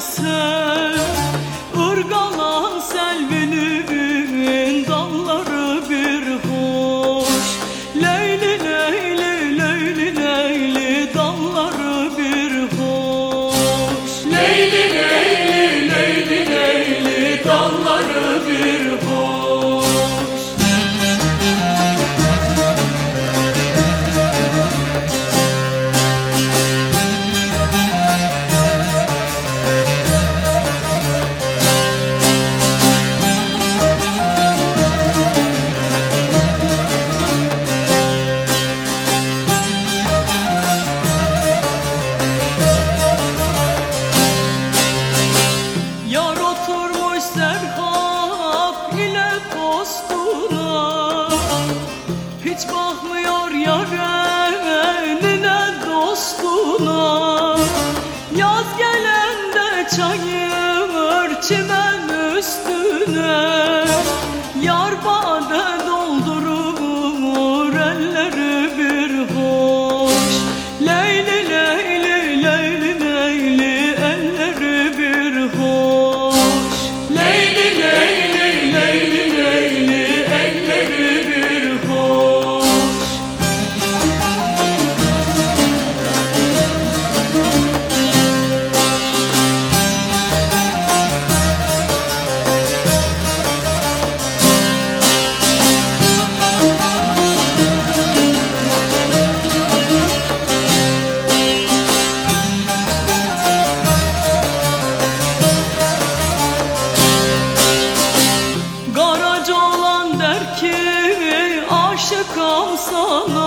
sen Irgalan selvinin dalları bir hoş. Leyli leyli leyli leyli dalları bir hoş. Leyli leyli leyli leyli dalları Hiç bakmıyor yarenine dostuna. Yaz gelende çayır çimen üstüne So.